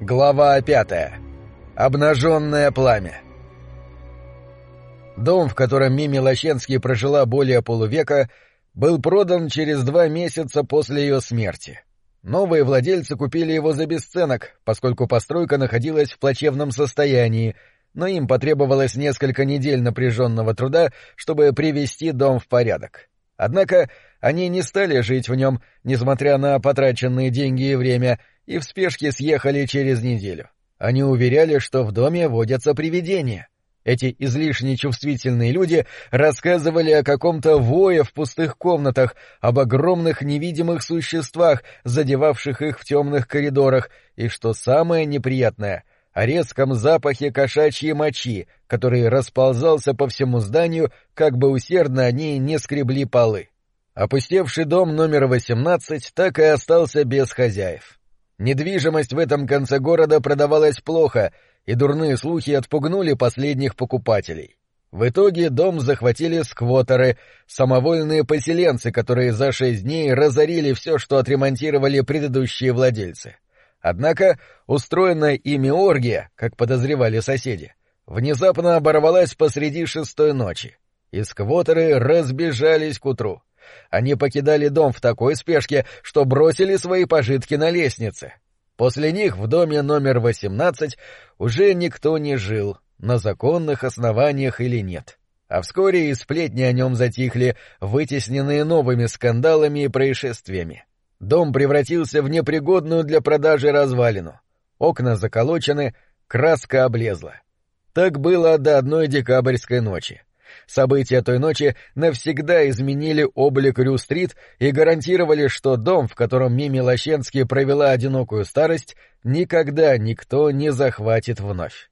Глава пятая. Обнаженное пламя. Дом, в котором Мими Лощенский прожила более полувека, был продан через два месяца после ее смерти. Новые владельцы купили его за бесценок, поскольку постройка находилась в плачевном состоянии, но им потребовалось несколько недель напряженного труда, чтобы привести дом в порядок. Однако они не стали жить в нем, несмотря на потраченные деньги и время, и в спешке съехали через неделю. Они уверяли, что в доме водятся привидения. Эти излишне чувствительные люди рассказывали о каком-то вое в пустых комнатах, об огромных невидимых существах, задевавших их в темных коридорах, и, что самое неприятное, о резком запахе кошачьей мочи, который расползался по всему зданию, как бы усердно они не скребли полы. Опустевший дом номер 18 так и остался без хозяев. Недвижимость в этом конце города продавалась плохо, и дурные слухи отпугнули последних покупателей. В итоге дом захватили сквотеры, самовольные поселенцы, которые за шесть дней разорили все, что отремонтировали предыдущие владельцы. Однако устроенная ими оргия, как подозревали соседи, внезапно оборвалась посреди шестой ночи, и сквотеры разбежались к утру. Они покидали дом в такой спешке, что бросили свои пожитки на лестнице. После них в доме номер 18 уже никто не жил, на законных основаниях или нет. А вскоре и сплетни о нем затихли, вытесненные новыми скандалами и происшествиями. Дом превратился в непригодную для продажи развалину. Окна заколочены, краска облезла. Так было до одной декабрьской ночи. События той ночи навсегда изменили облик Рю-стрит и гарантировали, что дом, в котором Мими Лощенский провела одинокую старость, никогда никто не захватит вновь.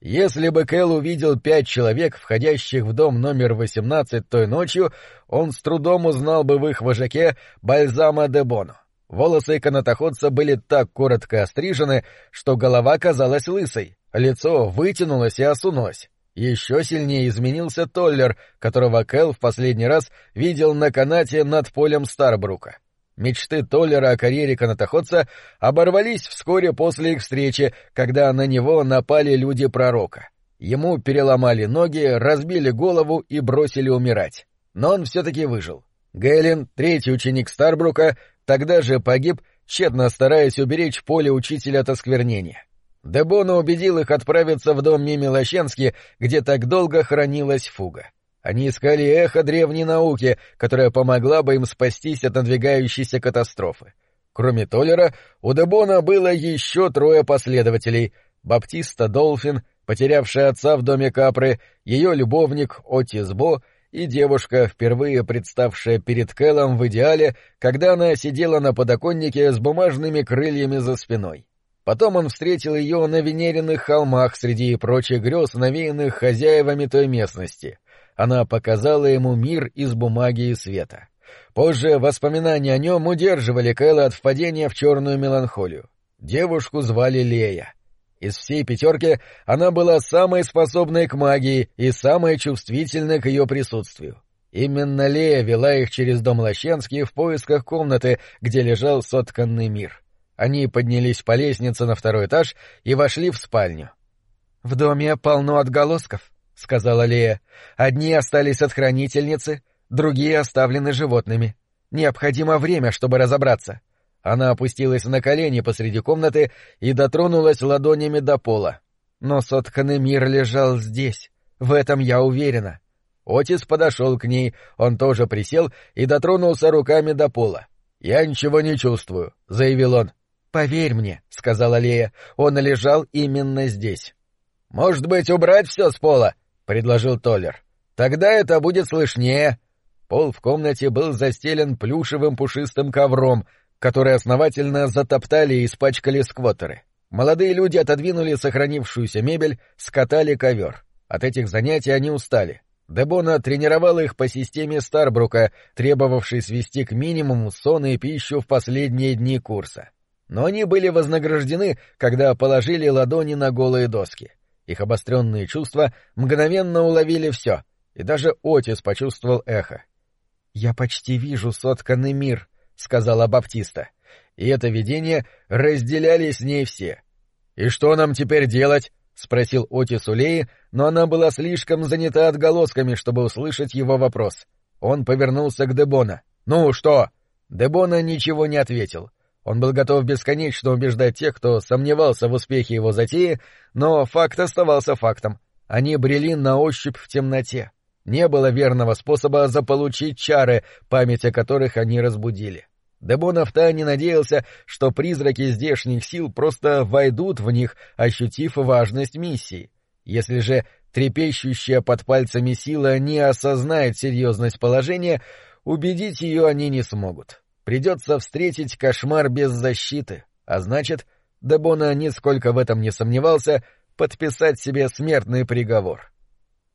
Если бы Кэл увидел пять человек, входящих в дом номер 18 той ночью, он с трудом узнал бы в их вожаке Бальзама де Боно. Волосы канатоходца были так коротко острижены, что голова казалась лысой, лицо вытянулось и осунулось. Еще сильнее изменился Толлер, которого Кэл в последний раз видел на канате над полем Старбрука. Мечты Толлера о карьере канатоходца оборвались вскоре после их встречи, когда на него напали люди пророка. Ему переломали ноги, разбили голову и бросили умирать. Но он все-таки выжил. Гейлин, третий ученик Старбрука, тогда же погиб, тщетно стараясь уберечь поле учителя от осквернения. Дебона убедил их отправиться в дом Мими Лощенски, где так долго хранилась фуга. Они искали эхо древней науки, которая помогла бы им спастись от надвигающейся катастрофы. Кроме Толлера, у Дебона было еще трое последователей — Баптиста Долфин, потерявшая отца в доме Капры, ее любовник Отис Бо и девушка, впервые представшая перед Кэллом в идеале, когда она сидела на подоконнике с бумажными крыльями за спиной. Потом он встретил ее на Венериных холмах среди прочих грез, навеянных хозяевами той местности. Она показала ему мир из бумаги и света. Позже воспоминания о нем удерживали Кэлла от впадения в черную меланхолию. Девушку звали Лея. Из всей пятерки она была самой способной к магии и самой чувствительной к ее присутствию. Именно Лея вела их через дом Лощенский в поисках комнаты, где лежал сотканный мир. Они поднялись по лестнице на второй этаж и вошли в спальню. — В доме полно отголосков, — сказала Лея. — Одни остались от хранительницы, другие оставлены животными. Необходимо время, чтобы разобраться. Она опустилась на колени посреди комнаты и дотронулась ладонями до пола. Но сотканный мир лежал здесь. В этом я уверена. Отис подошел к ней, он тоже присел и дотронулся руками до пола. — Я ничего не чувствую, — заявил он. «Поверь мне», — сказала Лея, — «он лежал именно здесь». «Может быть, убрать все с пола?» — предложил Толлер. «Тогда это будет слышнее». Пол в комнате был застелен плюшевым пушистым ковром, который основательно затоптали и испачкали сквоттеры. Молодые люди отодвинули сохранившуюся мебель, скатали ковер. От этих занятий они устали. Дебона тренировала их по системе Старбрука, требовавшей свести к минимуму сон и пищу в последние дни курса но они были вознаграждены, когда положили ладони на голые доски. Их обостренные чувства мгновенно уловили все, и даже Отис почувствовал эхо. «Я почти вижу сотканный мир», — сказала Баптиста. И это видение разделяли с ней все. «И что нам теперь делать?» — спросил Отис у Леи, но она была слишком занята отголосками, чтобы услышать его вопрос. Он повернулся к Дебона. «Ну что?» Дебона ничего не ответил. Он был готов бесконечно убеждать тех, кто сомневался в успехе его затеи, но факт оставался фактом. Они брели на ощупь в темноте. Не было верного способа заполучить чары, память о которых они разбудили. Дебона втайне надеялся, что призраки здешних сил просто войдут в них, ощутив важность миссии. Если же трепещущая под пальцами сила не осознает серьезность положения, убедить ее они не смогут. Придется встретить кошмар без защиты, а значит, Дебона нисколько в этом не сомневался, подписать себе смертный приговор.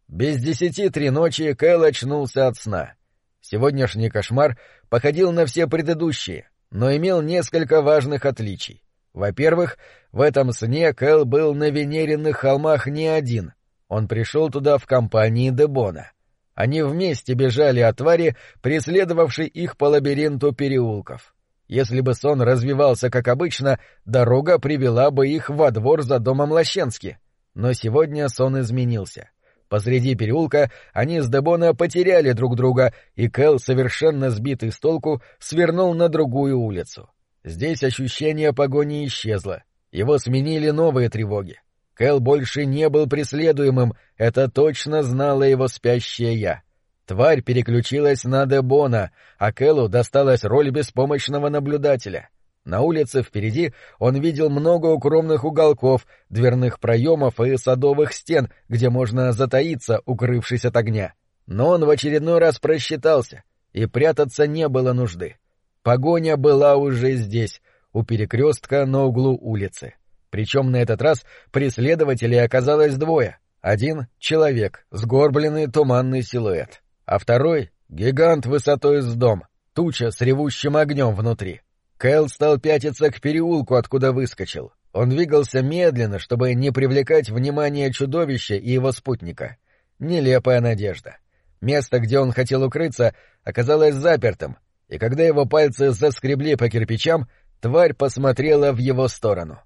Без десяти три ночи Кэл очнулся от сна. Сегодняшний кошмар походил на все предыдущие, но имел несколько важных отличий. Во-первых, в этом сне Кэл был на Венериных холмах не один. Он пришел туда в компании Дебона. Они вместе бежали от твари, преследовавшей их по лабиринту переулков. Если бы сон развивался как обычно, дорога привела бы их во двор за домом Лощенски. Но сегодня сон изменился. Посреди переулка они с Дебона потеряли друг друга, и Кэл, совершенно сбитый с толку, свернул на другую улицу. Здесь ощущение погони исчезло. Его сменили новые тревоги. Кэл больше не был преследуемым, это точно знала его спящее я. Тварь переключилась на Дебона, а Кэлу досталась роль беспомощного наблюдателя. На улице впереди он видел много укромных уголков, дверных проемов и садовых стен, где можно затаиться, укрывшись от огня. Но он в очередной раз просчитался, и прятаться не было нужды. Погоня была уже здесь, у перекрестка на углу улицы. Причем на этот раз преследователей оказалось двое. Один — человек, сгорбленный туманный силуэт, а второй — гигант высотой с дом, туча с ревущим огнем внутри. Кэл стал пятиться к переулку, откуда выскочил. Он двигался медленно, чтобы не привлекать внимание чудовища и его спутника. Нелепая надежда. Место, где он хотел укрыться, оказалось запертым, и когда его пальцы заскребли по кирпичам, тварь посмотрела в его сторону.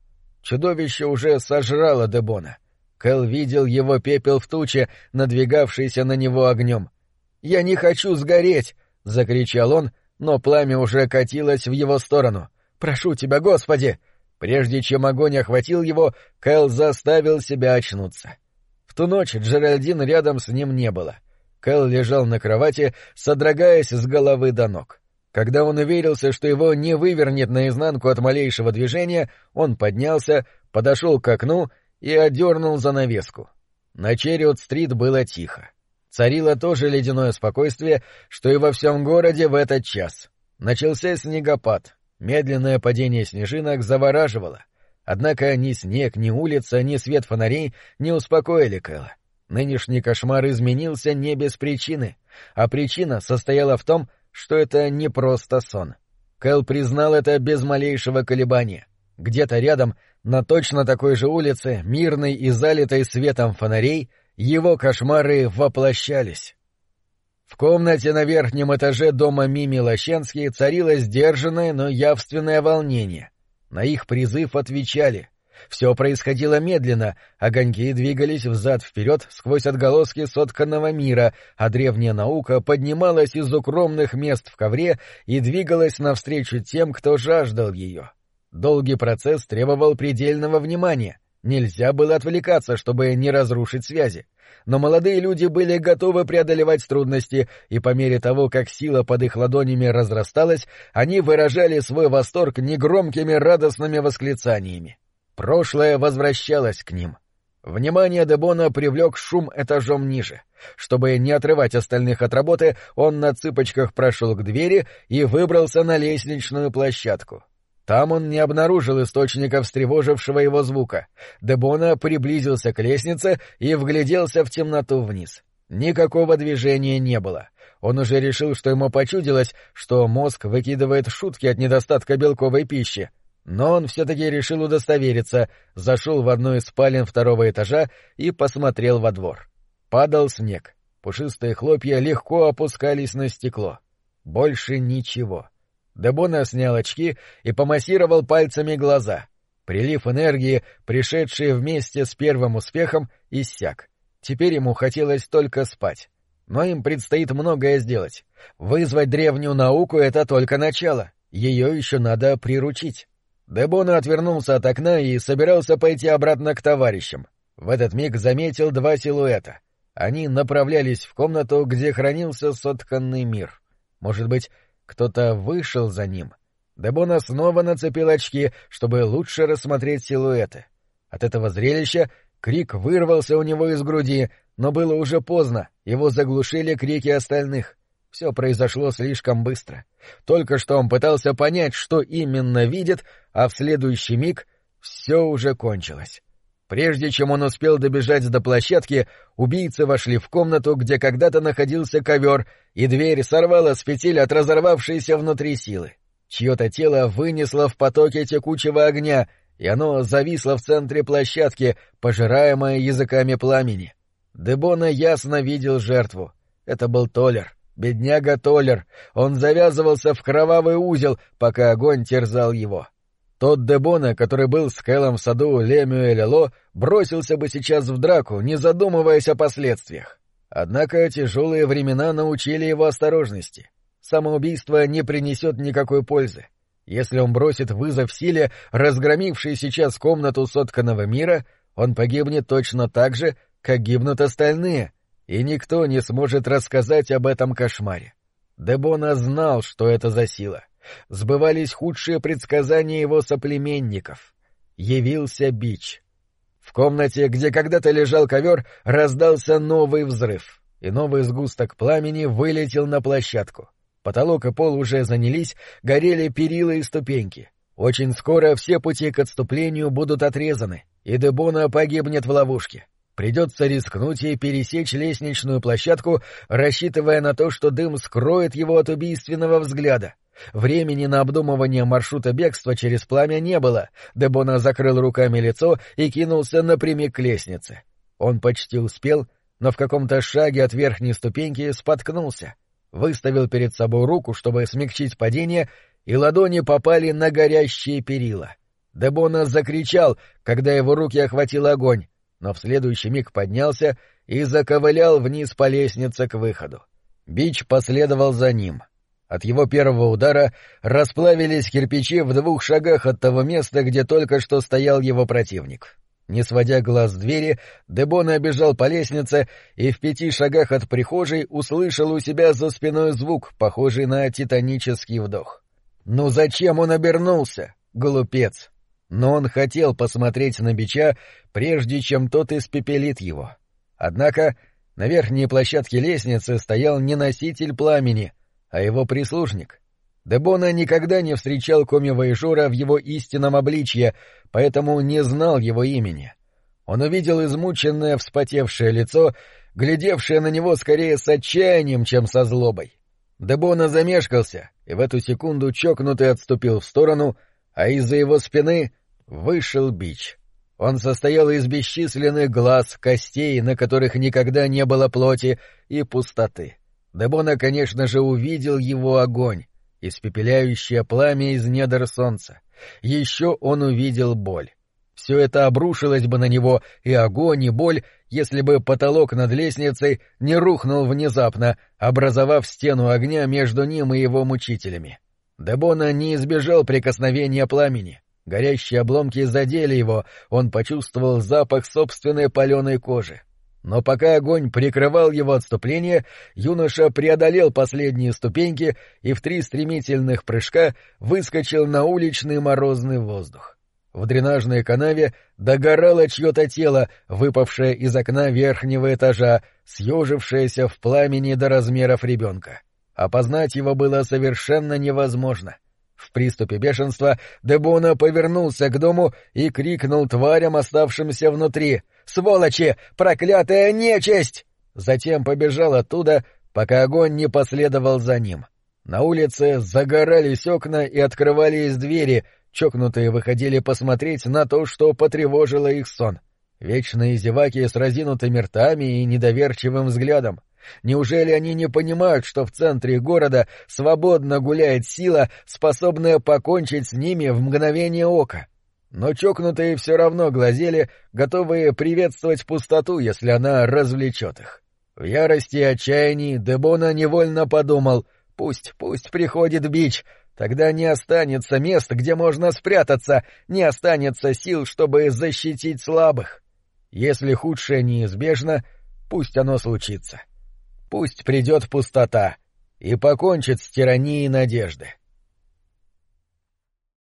Чудовище уже сожрало Дебона. Кэл видел его пепел в туче, надвигавшийся на него огнем. «Я не хочу сгореть!» — закричал он, но пламя уже катилось в его сторону. «Прошу тебя, Господи!» Прежде чем огонь охватил его, Кэл заставил себя очнуться. В ту ночь Джеральдин рядом с ним не было. Кэл лежал на кровати, содрогаясь с головы до ног. Когда он уверился, что его не вывернет наизнанку от малейшего движения, он поднялся, подошел к окну и одернул занавеску. На Черриот-стрит было тихо. Царило то же ледяное спокойствие, что и во всем городе в этот час. Начался снегопад. Медленное падение снежинок завораживало. Однако ни снег, ни улица, ни свет фонарей не успокоили Кэла. Нынешний кошмар изменился не без причины, а причина состояла в том, что это не просто сон. Кэл признал это без малейшего колебания. Где-то рядом, на точно такой же улице, мирной и залитой светом фонарей, его кошмары воплощались. В комнате на верхнем этаже дома Мими Лощенский царило сдержанное, но явственное волнение. На их призыв отвечали. Все происходило медленно, огоньки двигались взад-вперед сквозь отголоски сотканного мира, а древняя наука поднималась из укромных мест в ковре и двигалась навстречу тем, кто жаждал ее. Долгий процесс требовал предельного внимания. Нельзя было отвлекаться, чтобы не разрушить связи. Но молодые люди были готовы преодолевать трудности, и по мере того, как сила под их ладонями разрасталась, они выражали свой восторг негромкими радостными восклицаниями. Прошлое возвращалось к ним. Внимание Дебона привлек шум этажом ниже. Чтобы не отрывать остальных от работы, он на цыпочках прошел к двери и выбрался на лестничную площадку. Там он не обнаружил источника встревожившего его звука. Дебона приблизился к лестнице и вгляделся в темноту вниз. Никакого движения не было. Он уже решил, что ему почудилось, что мозг выкидывает шутки от недостатка белковой пищи, но он все-таки решил удостовериться, зашел в одну из спален второго этажа и посмотрел во двор. Падал снег. Пушистые хлопья легко опускались на стекло. Больше ничего. Дебона снял очки и помассировал пальцами глаза. Прилив энергии, пришедший вместе с первым успехом, иссяк. Теперь ему хотелось только спать. Но им предстоит многое сделать. Вызвать древнюю науку — это только начало. Ее еще надо приручить. Дебона отвернулся от окна и собирался пойти обратно к товарищам. В этот миг заметил два силуэта. Они направлялись в комнату, где хранился сотканный мир. Может быть, кто-то вышел за ним? Дебона снова нацепил очки, чтобы лучше рассмотреть силуэты. От этого зрелища крик вырвался у него из груди, но было уже поздно, его заглушили крики остальных. Все произошло слишком быстро. Только что он пытался понять, что именно видит, а в следующий миг все уже кончилось. Прежде чем он успел добежать до площадки, убийцы вошли в комнату, где когда-то находился ковер, и дверь сорвала с петель от разорвавшейся внутри силы. Чье-то тело вынесло в потоке текучего огня, и оно зависло в центре площадки, пожираемое языками пламени. Дебона ясно видел жертву. Это был Толер. Бедняга Толер. Он завязывался в кровавый узел, пока огонь терзал его. Тот Дебона, который был с Кэлом в саду Лемюэля Ло, бросился бы сейчас в драку, не задумываясь о последствиях. Однако тяжелые времена научили его осторожности. Самоубийство не принесет никакой пользы. Если он бросит вызов силе, разгромившей сейчас комнату сотканного мира, он погибнет точно так же, как гибнут остальные, и никто не сможет рассказать об этом кошмаре. Дебона знал, что это за сила. Сбывались худшие предсказания его соплеменников. Явился бич. В комнате, где когда-то лежал ковер, раздался новый взрыв, и новый сгусток пламени вылетел на площадку. Потолок и пол уже занялись, горели перила и ступеньки. Очень скоро все пути к отступлению будут отрезаны, и Дебона погибнет в ловушке. Придется рискнуть и пересечь лестничную площадку, рассчитывая на то, что дым скроет его от убийственного взгляда. Времени на обдумывание маршрута бегства через пламя не было. Дебона закрыл руками лицо и кинулся напрямик к лестнице. Он почти успел, но в каком-то шаге от верхней ступеньки споткнулся. Выставил перед собой руку, чтобы смягчить падение, и ладони попали на горящие перила. Дебона закричал, когда его руки охватил огонь но в следующий миг поднялся и заковылял вниз по лестнице к выходу. Бич последовал за ним. От его первого удара расплавились кирпичи в двух шагах от того места, где только что стоял его противник. Не сводя глаз с двери, Дебон обежал по лестнице и в пяти шагах от прихожей услышал у себя за спиной звук, похожий на титанический вдох. «Ну зачем он обернулся? Глупец!» Но он хотел посмотреть на бича, прежде чем тот испепелит его. Однако на верхней площадке лестницы стоял не носитель пламени, а его прислужник. Дебона никогда не встречал коми-воежора в его истинном обличье, поэтому не знал его имени. Он увидел измученное, вспотевшее лицо, глядевшее на него скорее с отчаянием, чем со злобой. Дебона замешкался, и в эту секунду чокнутый отступил в сторону, а из-за его спины Вышел бич. Он состоял из бесчисленных глаз, костей, на которых никогда не было плоти, и пустоты. Дебона, конечно же, увидел его огонь, испепеляющее пламя из недр солнца. Еще он увидел боль. Все это обрушилось бы на него, и огонь, и боль, если бы потолок над лестницей не рухнул внезапно, образовав стену огня между ним и его мучителями. Дебона не избежал прикосновения пламени. Горящие обломки задели его, он почувствовал запах собственной паленой кожи. Но пока огонь прикрывал его отступление, юноша преодолел последние ступеньки и в три стремительных прыжка выскочил на уличный морозный воздух. В дренажной канаве догорало чье-то тело, выпавшее из окна верхнего этажа, съежившееся в пламени до размеров ребенка. Опознать его было совершенно невозможно. В приступе бешенства Дебона повернулся к дому и крикнул тварям, оставшимся внутри. «Сволочи! Проклятая нечисть!» Затем побежал оттуда, пока огонь не последовал за ним. На улице загорались окна и открывались двери, чокнутые выходили посмотреть на то, что потревожило их сон. Вечные зеваки с разинутыми ртами и недоверчивым взглядом — Неужели они не понимают, что в центре города свободно гуляет сила, способная покончить с ними в мгновение ока? но чокнутые все равно глазели, готовые приветствовать пустоту, если она развлечет их. В ярости и отчаянии Дебона невольно подумал «Пусть, пусть приходит бич, тогда не останется мест, где можно спрятаться, не останется сил, чтобы защитить слабых. Если худшее неизбежно, пусть оно случится. Пусть придет пустота и покончит с тиранией надежды».